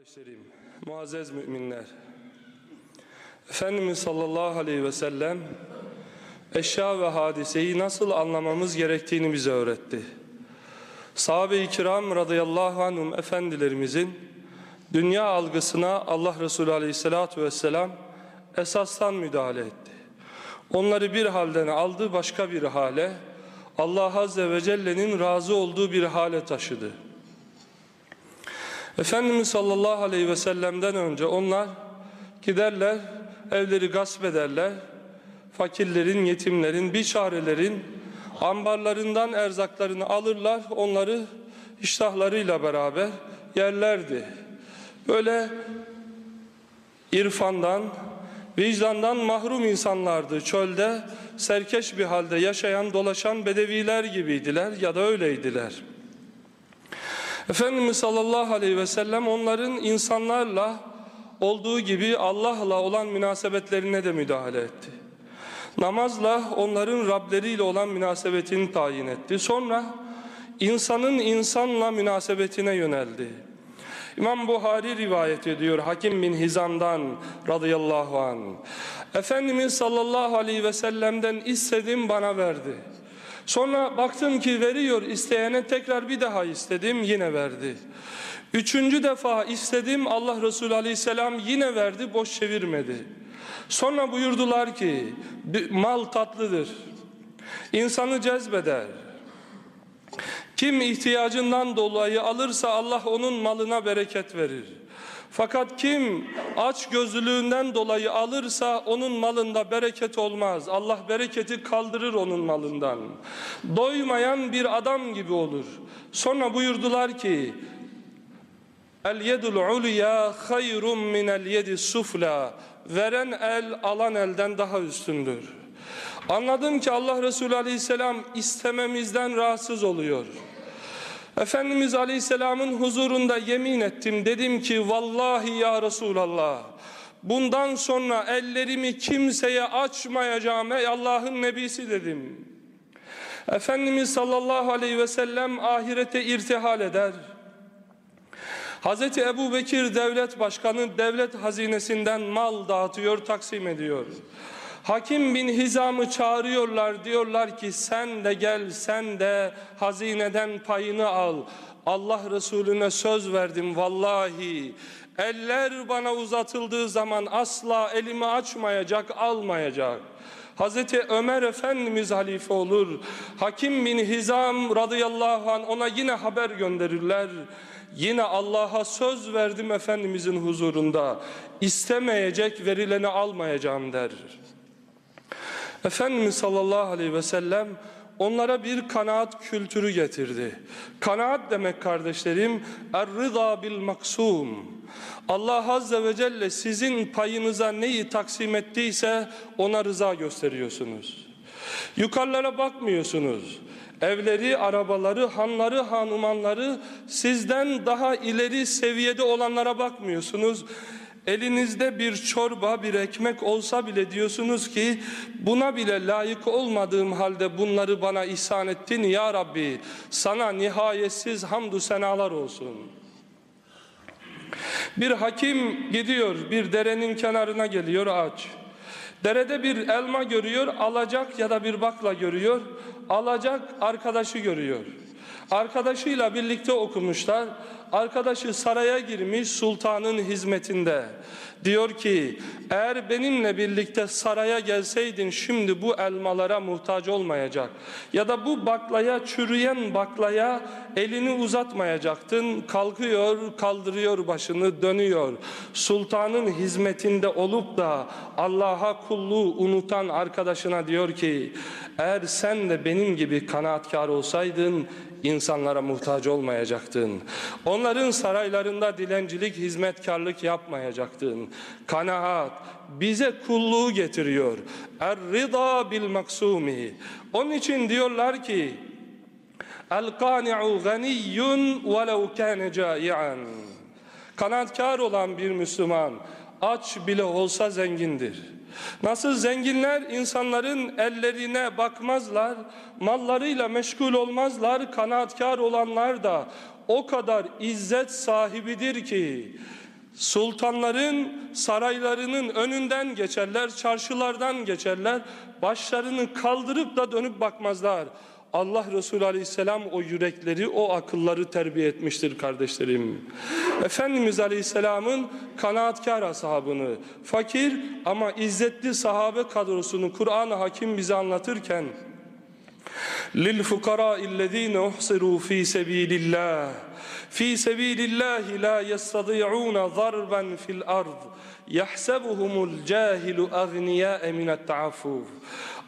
Kardeşlerim, muazzez müminler. Efendimiz sallallahu aleyhi ve sellem eşya ve hadiseyi nasıl anlamamız gerektiğini bize öğretti. Sahabe-i kiram radıyallahu anhum efendilerimizin dünya algısına Allah Resulü aleyhissalatu vesselam esastan müdahale etti. Onları bir halden aldı başka bir hale, Allah Azze ve Celle'nin razı olduğu bir hale taşıdı. Efendimiz sallallahu aleyhi ve sellem'den önce onlar giderler, evleri gasp ederler, fakirlerin, yetimlerin, biçarelerin ambarlarından erzaklarını alırlar, onları iştahlarıyla beraber yerlerdi. Böyle irfandan, vicdandan mahrum insanlardı. Çölde serkeş bir halde yaşayan, dolaşan bedeviler gibiydiler ya da öyleydiler. Efendimiz sallallahu aleyhi ve sellem onların insanlarla olduğu gibi Allah'la olan münasebetlerine de müdahale etti. Namazla onların Rableriyle olan münasebetini tayin etti. Sonra insanın insanla münasebetine yöneldi. İmam Buhari rivayet ediyor Hakim bin Hizam'dan radıyallahu an. Efendimiz sallallahu aleyhi ve sellem'den istedim bana verdi. Sonra baktım ki veriyor isteyene tekrar bir daha istedim yine verdi. Üçüncü defa istedim Allah Resulü aleyhisselam yine verdi boş çevirmedi. Sonra buyurdular ki mal tatlıdır. İnsanı cezbeder. Kim ihtiyacından dolayı alırsa Allah onun malına bereket verir. Fakat kim aç gözlülüğünden dolayı alırsa onun malında bereket olmaz. Allah bereketi kaldırır onun malından. Doymayan bir adam gibi olur. Sonra buyurdular ki El yedul ulya hayrun min el yedi sufla. Veren el alan elden daha üstündür. Anladım ki Allah Resulü Aleyhisselam istememizden rahatsız oluyor. Efendimiz Aleyhisselam'ın huzurunda yemin ettim. Dedim ki vallahi ya Resulallah bundan sonra ellerimi kimseye açmayacağım ey Allah'ın nebisi dedim. Efendimiz sallallahu aleyhi ve sellem ahirete irtihal eder. Hazreti Ebu Bekir devlet başkanı devlet hazinesinden mal dağıtıyor, taksim ediyor. Hakim bin Hizam'ı çağırıyorlar diyorlar ki sen de gel sen de hazineden payını al. Allah Resulüne söz verdim vallahi eller bana uzatıldığı zaman asla elimi açmayacak almayacak. Hazreti Ömer Efendimiz halife olur. Hakim bin Hizam radıyallahu an ona yine haber gönderirler. Yine Allah'a söz verdim Efendimizin huzurunda. İstemeyecek verileni almayacağım der. Efendimiz sallallahu aleyhi ve sellem onlara bir kanaat kültürü getirdi. Kanaat demek kardeşlerim er-rıza bil maksum. Allah azze ve celle sizin payınıza neyi taksim ettiyse ona rıza gösteriyorsunuz. Yukarılara bakmıyorsunuz. Evleri, arabaları, hanları, hanumanları sizden daha ileri seviyede olanlara bakmıyorsunuz. Elinizde bir çorba, bir ekmek olsa bile diyorsunuz ki buna bile layık olmadığım halde bunları bana ihsan ettin ya Rabbi. Sana nihayetsiz hamdü senalar olsun. Bir hakim gidiyor bir derenin kenarına geliyor aç. Derede bir elma görüyor, alacak ya da bir bakla görüyor. Alacak arkadaşı görüyor. Arkadaşıyla birlikte okumuşlar. Arkadaşı saraya girmiş sultanın hizmetinde. Diyor ki eğer benimle birlikte saraya gelseydin şimdi bu elmalara muhtaç olmayacak. Ya da bu baklaya çürüyen baklaya elini uzatmayacaktın. Kalkıyor kaldırıyor başını dönüyor. Sultanın hizmetinde olup da Allah'a kulluğu unutan arkadaşına diyor ki eğer sen de benim gibi kanaatkar olsaydın insanlara muhtaç olmayacaktın. Onların saraylarında dilencilik, hizmetkarlık yapmayacaktın. Kanaat bize kulluğu getiriyor. Er-rida bil maksumi. Onun için diyorlar ki El-kani'u ganiyyun velev kâne câi'an. Kanaatkar olan bir Müslüman aç bile olsa zengindir. Nasıl zenginler insanların ellerine bakmazlar, mallarıyla meşgul olmazlar, kanaatkar olanlar da o kadar izzet sahibidir ki Sultanların saraylarının önünden geçerler, çarşılardan geçerler. Başlarını kaldırıp da dönüp bakmazlar. Allah Resulü Aleyhisselam o yürekleri, o akılları terbiye etmiştir kardeşlerim. Efendimiz Aleyhisselam'ın kanaatkar ashabını, fakir ama izzetli sahabe kadrosunu Kur'an-ı Hakim bize anlatırken لِلْفُقَرَاءِ الَّذ۪ينَ اُحْصِرُوا ف۪ي سَب۪يلِ اللّٰهِ ف۪ي سَب۪يلِ اللّٰهِ لَا يَسْتَضِيعُونَ ضَرْبًا فِي الْأَرْضِ يَحْسَبُهُمُ الْجَاهِلُ اَغْنِيَاءَ مِنَ التَّعَفُّفِ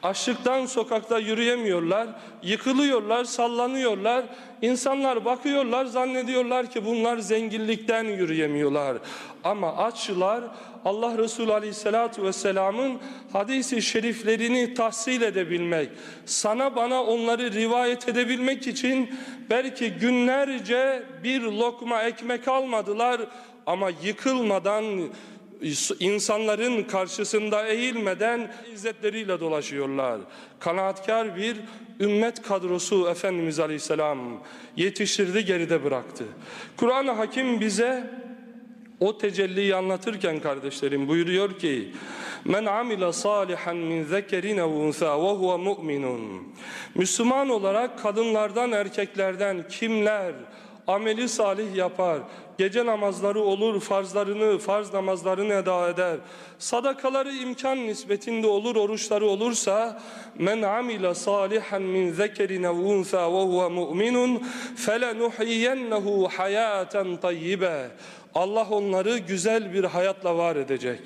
Açlıktan sokakta yürüyemiyorlar, yıkılıyorlar, sallanıyorlar. İnsanlar bakıyorlar, zannediyorlar ki bunlar zenginlikten yürüyemiyorlar. Ama açlar Allah Resulü Aleyhisselatü Vesselam'ın hadisi şeriflerini tahsil edebilmek, sana bana onları rivayet edebilmek için belki günlerce bir lokma ekmek almadılar ama yıkılmadan insanların karşısında eğilmeden izzetleriyle dolaşıyorlar. Kanaatkar bir ümmet kadrosu Efendimiz Aleyhisselam yetiştirdi geride bıraktı. Kur'an-ı Hakim bize o tecelliyi anlatırken kardeşlerim buyuruyor ki Men amile salihan min zekerin ev unsa ve huve mu'minun Müslüman olarak kadınlardan erkeklerden kimler ameli salih yapar, gece namazları olur, farzlarını, farz namazlarını eda eder, sadakaları imkan nispetinde olur, oruçları olursa, men amile salihan min zekerin ev unsa ve huve mu'minun felenuhyiyennehu hayaten tayyibe. Allah onları güzel bir hayatla var edecek.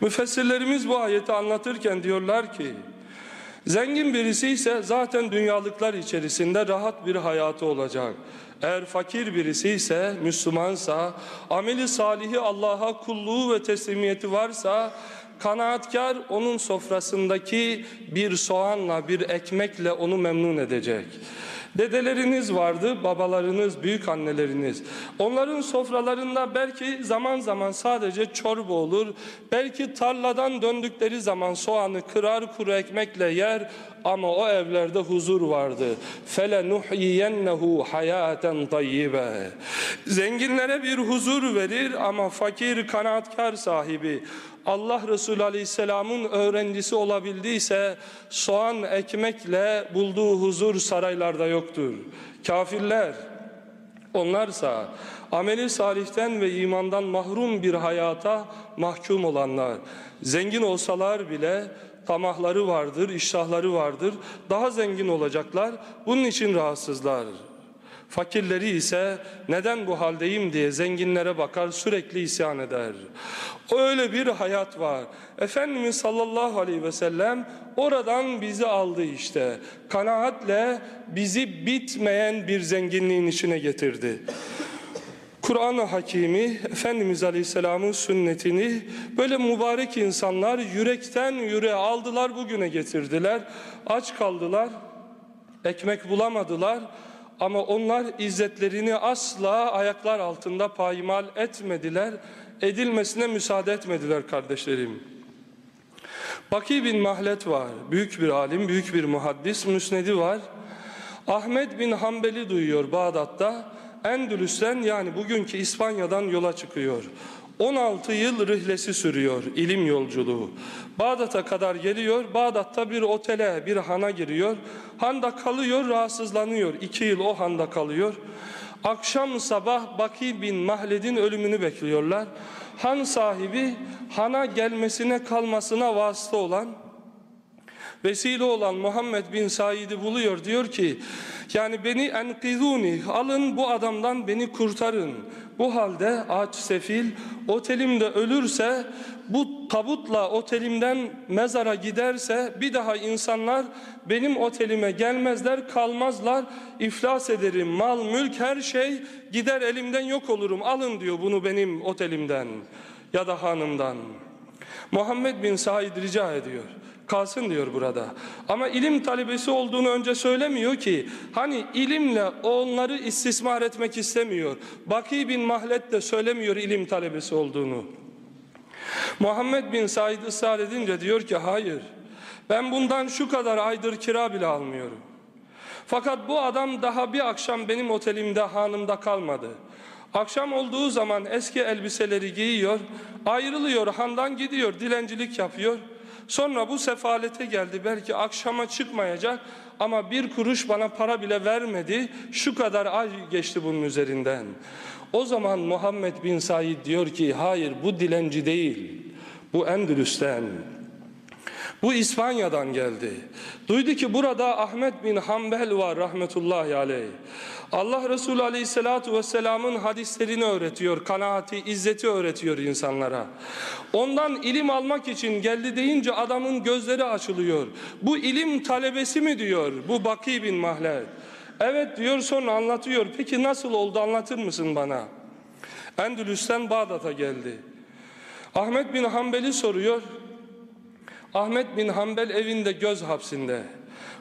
Müfessirlerimiz bu ayeti anlatırken diyorlar ki, Zengin birisi ise zaten dünyalıklar içerisinde rahat bir hayatı olacak. Eğer fakir birisi ise, Müslümansa, ameli salihi Allah'a kulluğu ve teslimiyeti varsa, kanaatkar onun sofrasındaki bir soğanla, bir ekmekle onu memnun edecek. Dedeleriniz vardı, babalarınız, büyük anneleriniz. Onların sofralarında belki zaman zaman sadece çorba olur. Belki tarladan döndükleri zaman soğanı kırar kuru ekmekle yer ama o evlerde huzur vardı. Fele nuhyiyennehu hayaten tayyibe. Zenginlere bir huzur verir ama fakir kanaatkar sahibi Allah Resulü Aleyhisselam'ın öğrencisi olabildiyse soğan ekmekle bulduğu huzur saraylarda yoktur. Kafirler onlarsa ameli salihten ve imandan mahrum bir hayata mahkum olanlar. Zengin olsalar bile tamahları vardır, iştahları vardır. Daha zengin olacaklar. Bunun için rahatsızlar. Fakirleri ise neden bu haldeyim diye zenginlere bakar sürekli isyan eder. Öyle bir hayat var. Efendimiz sallallahu aleyhi ve sellem oradan bizi aldı işte. Kanaatle bizi bitmeyen bir zenginliğin içine getirdi. Kur'an-ı Hakimi, Efendimiz Aleyhisselam'ın sünnetini böyle mübarek insanlar yürekten yüreğe aldılar bugüne getirdiler. Aç kaldılar, ekmek bulamadılar ama onlar izzetlerini asla ayaklar altında payimal etmediler, edilmesine müsaade etmediler kardeşlerim. Baki bin Mahlet var, büyük bir alim, büyük bir muhaddis, müsnedi var. Ahmet bin Hanbel'i duyuyor Bağdat'ta. Endülüs'ten yani bugünkü İspanya'dan yola çıkıyor. 16 yıl rihlesi sürüyor ilim yolculuğu. Bağdat'a kadar geliyor. Bağdat'ta bir otele, bir hana giriyor. Handa kalıyor, rahatsızlanıyor. İki yıl o handa kalıyor. Akşam sabah Baki bin Mahled'in ölümünü bekliyorlar. Han sahibi hana gelmesine kalmasına vasıta olan vesile olan Muhammed bin Said'i buluyor diyor ki yani beni enkizuni alın bu adamdan beni kurtarın. Bu halde aç sefil otelimde ölürse bu tabutla otelimden mezara giderse bir daha insanlar benim otelime gelmezler kalmazlar. İflas ederim mal mülk her şey gider elimden yok olurum. Alın diyor bunu benim otelimden ya da hanımdan. Muhammed bin Said rica ediyor kalsın diyor burada. Ama ilim talebesi olduğunu önce söylemiyor ki hani ilimle onları istismar etmek istemiyor. Baki bin Mahlet de söylemiyor ilim talebesi olduğunu. Muhammed bin Said ısrar edince diyor ki hayır ben bundan şu kadar aydır kira bile almıyorum. Fakat bu adam daha bir akşam benim otelimde hanımda kalmadı. Akşam olduğu zaman eski elbiseleri giyiyor, ayrılıyor, handan gidiyor, dilencilik yapıyor. Sonra bu sefalete geldi, belki akşama çıkmayacak ama bir kuruş bana para bile vermedi, şu kadar ay geçti bunun üzerinden. O zaman Muhammed bin Said diyor ki, hayır bu dilenci değil, bu Endülüs'ten. Bu İspanya'dan geldi. Duydu ki burada Ahmet bin Hanbel var rahmetullahi aleyh. Allah Resulü aleyhissalatu vesselamın hadislerini öğretiyor, kanaati, izzeti öğretiyor insanlara. Ondan ilim almak için geldi deyince adamın gözleri açılıyor. Bu ilim talebesi mi diyor bu Baki bin Mahled. Evet diyor sonra anlatıyor. Peki nasıl oldu anlatır mısın bana? Endülüs'ten Bağdat'a geldi. Ahmet bin Hanbel'i soruyor. Ahmet bin Hanbel evinde göz hapsinde.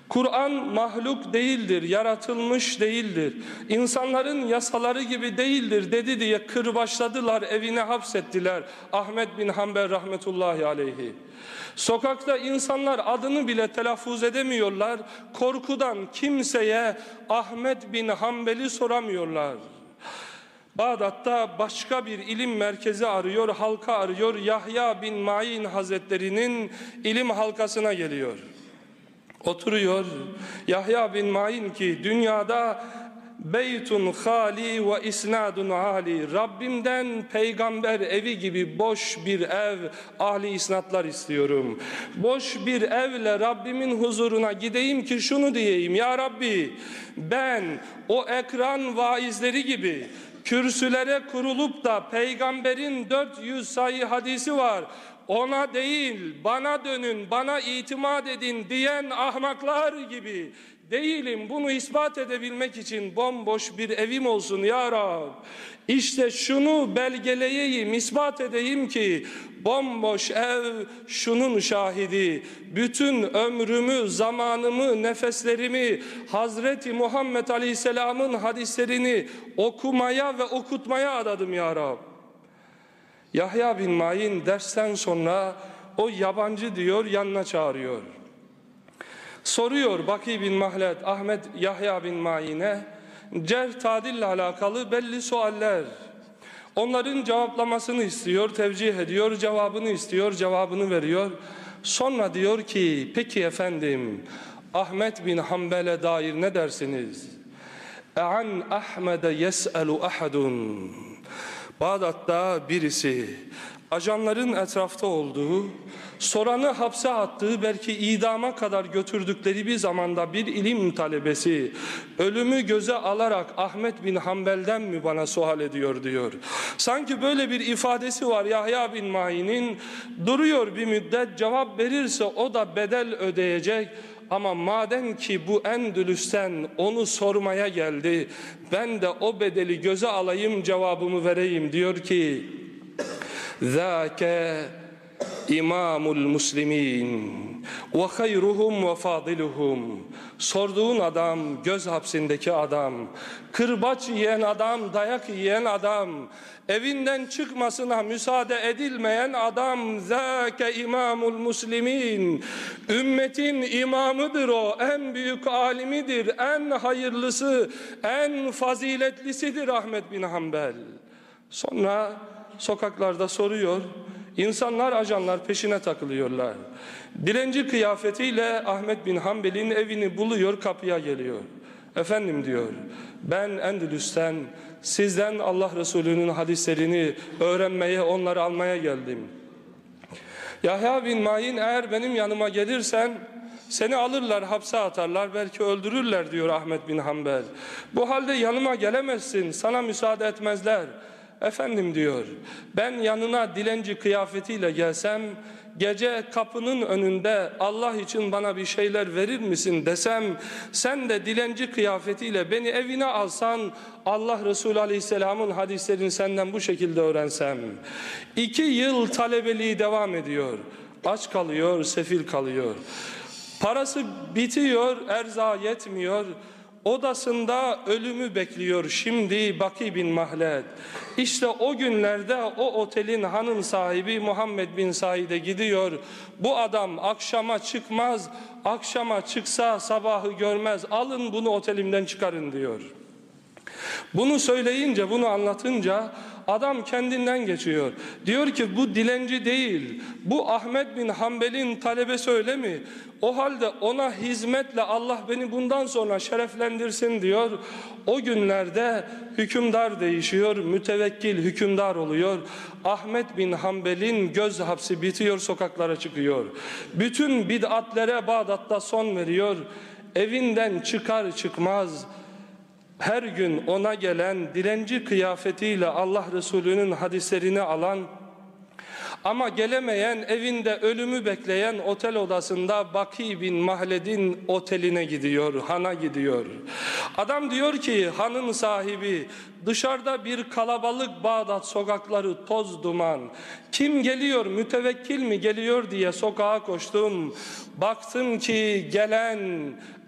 Kur'an mahluk değildir, yaratılmış değildir. İnsanların yasaları gibi değildir dedi diye kırbaçladılar, evine hapsettiler. Ahmet bin Hanbel rahmetullahi aleyhi. Sokakta insanlar adını bile telaffuz edemiyorlar. Korkudan kimseye Ahmet bin Hanbel'i soramıyorlar. Bağdat'ta başka bir ilim merkezi arıyor, halka arıyor. Yahya bin Ma'in Hazretleri'nin ilim halkasına geliyor. Oturuyor. Yahya bin Ma'in ki dünyada beytun hali ve isnadun ali. Rabbimden peygamber evi gibi boş bir ev, ahli isnatlar istiyorum. Boş bir evle Rabbimin huzuruna gideyim ki şunu diyeyim. Ya Rabbi ben o ekran vaizleri gibi kürsülere kurulup da peygamberin 400 sayı hadisi var. Ona değil bana dönün bana itimat edin diyen ahmaklar gibi değilim. Bunu ispat edebilmek için bomboş bir evim olsun ya Rab. İşte şunu belgeleyeyim, ispat edeyim ki bomboş ev şunun şahidi. Bütün ömrümü, zamanımı, nefeslerimi Hazreti Muhammed Aleyhisselam'ın hadislerini okumaya ve okutmaya adadım ya Rab. Yahya bin Ma'in dersten sonra o yabancı diyor yanına çağırıyor. Soruyor Baki bin Mahlet Ahmet Yahya bin Ma'in'e cerh tadille alakalı belli sualler. Onların cevaplamasını istiyor, tevcih ediyor, cevabını istiyor, cevabını veriyor. Sonra diyor ki peki efendim Ahmet bin Hanbel'e dair ne dersiniz? E'an Ahmed'e yes'elu ahadun. Bağdat'ta birisi ajanların etrafta olduğu, soranı hapse attığı, belki idama kadar götürdükleri bir zamanda bir ilim talebesi ölümü göze alarak Ahmet bin Hanbel'den mi bana sual ediyor diyor. Sanki böyle bir ifadesi var Yahya bin Ma'in'in duruyor bir müddet cevap verirse o da bedel ödeyecek. Ama madem ki bu Endülüs'ten onu sormaya geldi, ben de o bedeli göze alayım cevabımı vereyim diyor ki, ذاك İmamul Muslimin ve hayruhum ve fadiluhum. Sorduğun adam, göz hapsindeki adam, kırbaç yiyen adam, dayak yiyen adam, evinden çıkmasına müsaade edilmeyen adam, zâke imamul muslimin. Ümmetin imamıdır o, en büyük alimidir, en hayırlısı, en faziletlisidir Ahmet bin Hanbel. Sonra sokaklarda soruyor, İnsanlar ajanlar peşine takılıyorlar. Dilenci kıyafetiyle Ahmet bin Hanbel'in evini buluyor kapıya geliyor. Efendim diyor ben Endülüs'ten sizden Allah Resulü'nün hadislerini öğrenmeye onları almaya geldim. Yahya bin Ma'in eğer benim yanıma gelirsen seni alırlar hapse atarlar belki öldürürler diyor Ahmet bin Hanbel. Bu halde yanıma gelemezsin sana müsaade etmezler. Efendim diyor ben yanına dilenci kıyafetiyle gelsem gece kapının önünde Allah için bana bir şeyler verir misin desem sen de dilenci kıyafetiyle beni evine alsan Allah Resulü Aleyhisselam'ın hadislerini senden bu şekilde öğrensem. İki yıl talebeliği devam ediyor. Aç kalıyor sefil kalıyor. Parası bitiyor erza yetmiyor odasında ölümü bekliyor şimdi Baki bin Mahled. İşte o günlerde o otelin hanım sahibi Muhammed bin Said'e gidiyor. Bu adam akşama çıkmaz, akşama çıksa sabahı görmez. Alın bunu otelimden çıkarın diyor. Bunu söyleyince, bunu anlatınca adam kendinden geçiyor. Diyor ki bu dilenci değil, bu Ahmet bin Hanbel'in talebesi öyle mi? O halde ona hizmetle Allah beni bundan sonra şereflendirsin diyor. O günlerde hükümdar değişiyor, mütevekkil hükümdar oluyor. Ahmet bin Hanbel'in göz hapsi bitiyor, sokaklara çıkıyor. Bütün bid'atlere Bağdat'ta son veriyor. Evinden çıkar çıkmaz her gün ona gelen dilenci kıyafetiyle Allah Resulü'nün hadislerini alan ama gelemeyen evinde ölümü bekleyen otel odasında Baki bin Mahled'in oteline gidiyor, hana gidiyor. Adam diyor ki hanın sahibi dışarıda bir kalabalık Bağdat sokakları toz duman. Kim geliyor mütevekkil mi geliyor diye sokağa koştum. Baktım ki gelen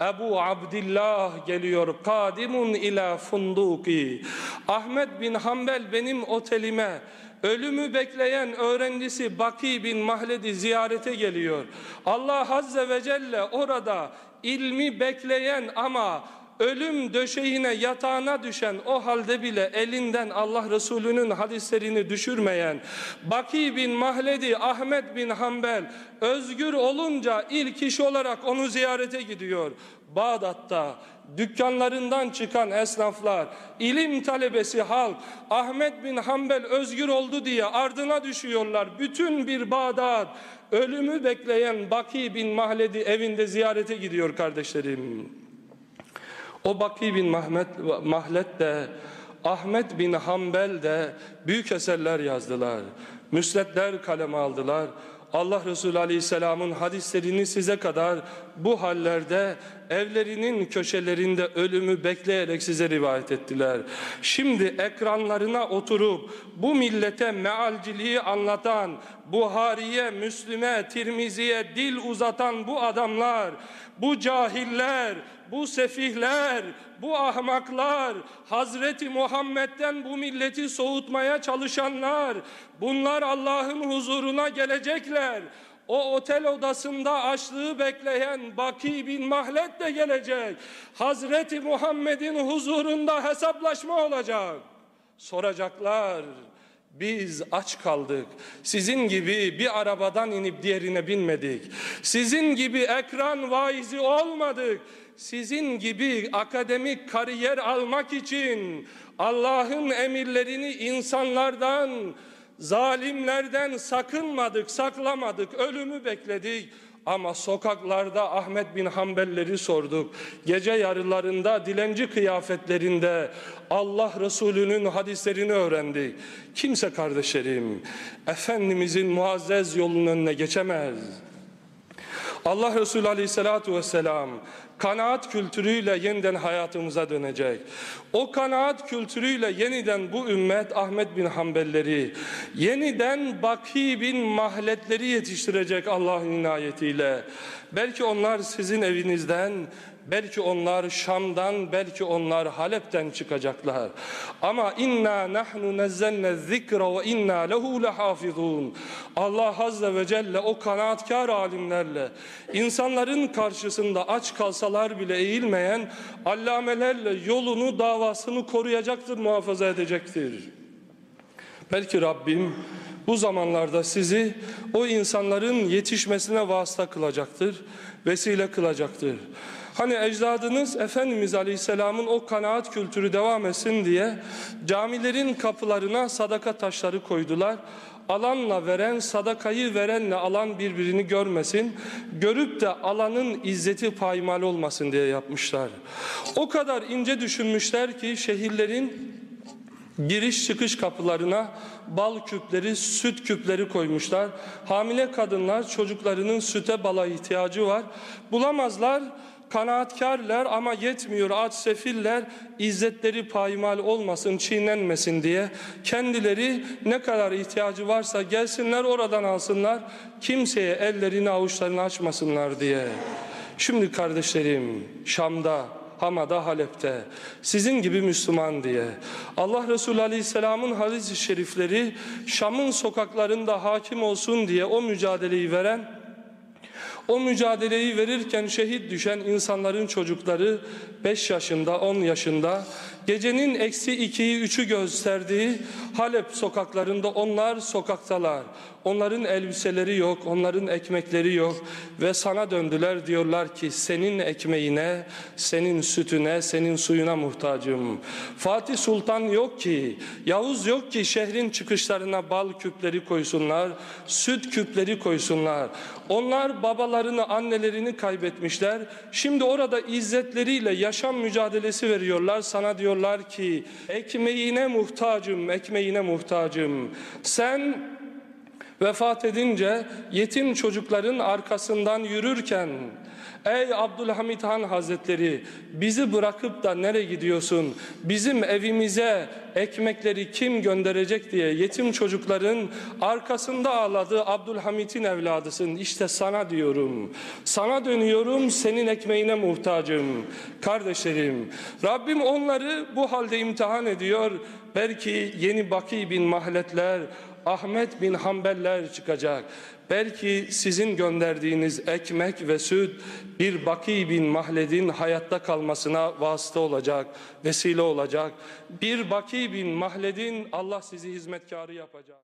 Ebu Abdillah geliyor. Kadimun ila funduki. Ahmet bin Hanbel benim otelime Ölümü bekleyen öğrencisi Baki bin Mahled'i ziyarete geliyor. Allah Azze ve Celle orada ilmi bekleyen ama ölüm döşeğine yatağına düşen o halde bile elinden Allah Resulü'nün hadislerini düşürmeyen Baki bin Mahledi Ahmet bin Hanbel özgür olunca ilk iş olarak onu ziyarete gidiyor. Bağdat'ta dükkanlarından çıkan esnaflar, ilim talebesi halk, Ahmet bin Hanbel özgür oldu diye ardına düşüyorlar. Bütün bir Bağdat ölümü bekleyen Baki bin Mahledi evinde ziyarete gidiyor kardeşlerim. O Baki bin Mahmet, Mahlet de Ahmet bin Hanbel de büyük eserler yazdılar. Müsnetler kaleme aldılar. Allah Resulü Aleyhisselam'ın hadislerini size kadar bu hallerde evlerinin köşelerinde ölümü bekleyerek size rivayet ettiler. Şimdi ekranlarına oturup bu millete mealciliği anlatan, Buhari'ye, Müslüme, Tirmizi'ye dil uzatan bu adamlar, bu cahiller, bu sefihler, bu ahmaklar, Hazreti Muhammed'den bu milleti soğutmaya çalışanlar, bunlar Allah'ın huzuruna gelecekler. O otel odasında açlığı bekleyen Baki bin Mahlet de gelecek. Hazreti Muhammed'in huzurunda hesaplaşma olacak. Soracaklar. Biz aç kaldık. Sizin gibi bir arabadan inip diğerine binmedik. Sizin gibi ekran vaizi olmadık. Sizin gibi akademik kariyer almak için Allah'ın emirlerini insanlardan, zalimlerden sakınmadık, saklamadık, ölümü bekledik. Ama sokaklarda Ahmet bin Hanbelleri sorduk. Gece yarılarında dilenci kıyafetlerinde Allah Resulü'nün hadislerini öğrendik. Kimse kardeşlerim Efendimizin muazzez yolunun önüne geçemez. Allah Resulü Aleyhisselatü Vesselam kanaat kültürüyle yeniden hayatımıza dönecek. O kanaat kültürüyle yeniden bu ümmet Ahmet bin Hanbelleri, yeniden Baki bin Mahletleri yetiştirecek Allah'ın inayetiyle. Belki onlar sizin evinizden, Belki onlar Şam'dan, belki onlar Halep'ten çıkacaklar. Ama inna nahnu nazzalna zikra ve inna lehu lehafizun. Allah azze ve celle o kanaatkar alimlerle insanların karşısında aç kalsalar bile eğilmeyen allamelerle yolunu, davasını koruyacaktır, muhafaza edecektir. Belki Rabbim bu zamanlarda sizi o insanların yetişmesine vasıta kılacaktır, vesile kılacaktır. Hani ecdadınız Efendimiz Aleyhisselam'ın o kanaat kültürü devam etsin diye camilerin kapılarına sadaka taşları koydular. Alanla veren, sadakayı verenle alan birbirini görmesin. Görüp de alanın izzeti paymal olmasın diye yapmışlar. O kadar ince düşünmüşler ki şehirlerin giriş çıkış kapılarına bal küpleri, süt küpleri koymuşlar. Hamile kadınlar çocuklarının süte bala ihtiyacı var. Bulamazlar kanaatkarlar ama yetmiyor aç sefiller izzetleri paymal olmasın çiğnenmesin diye kendileri ne kadar ihtiyacı varsa gelsinler oradan alsınlar kimseye ellerini avuçlarını açmasınlar diye. Şimdi kardeşlerim Şam'da Hama'da Halep'te. Sizin gibi Müslüman diye. Allah Resulü Aleyhisselam'ın hadis-i şerifleri Şam'ın sokaklarında hakim olsun diye o mücadeleyi veren O mücadeleyi verirken şehit düşen insanların çocukları 5 yaşında, 10 yaşında gecenin eksi 2'yi 3'ü gösterdiği Halep sokaklarında onlar sokaktalar. Onların elbiseleri yok, onların ekmekleri yok ve sana döndüler diyorlar ki senin ekmeğine, senin sütüne, senin suyuna muhtacım. Fatih Sultan yok ki, Yavuz yok ki şehrin çıkışlarına bal küpleri koysunlar, süt küpleri koysunlar. Onlar babalarını, annelerini kaybetmişler. Şimdi orada izzetleriyle yaşam mücadelesi veriyorlar. Sana diyorlar ki ekmeğine muhtacım, ekmeğine muhtacım. Sen vefat edince yetim çocukların arkasından yürürken Ey Abdülhamit Han Hazretleri bizi bırakıp da nereye gidiyorsun? Bizim evimize ekmekleri kim gönderecek diye yetim çocukların arkasında ağladığı Abdülhamit'in evladısın. İşte sana diyorum. Sana dönüyorum senin ekmeğine muhtacım. Kardeşlerim Rabbim onları bu halde imtihan ediyor. Belki yeni Baki bin Mahletler Ahmet bin Hanbeller çıkacak. Belki sizin gönderdiğiniz ekmek ve süt bir Baki bin Mahled'in hayatta kalmasına vasıta olacak, vesile olacak. Bir Baki bin Mahled'in Allah sizi hizmetkarı yapacak.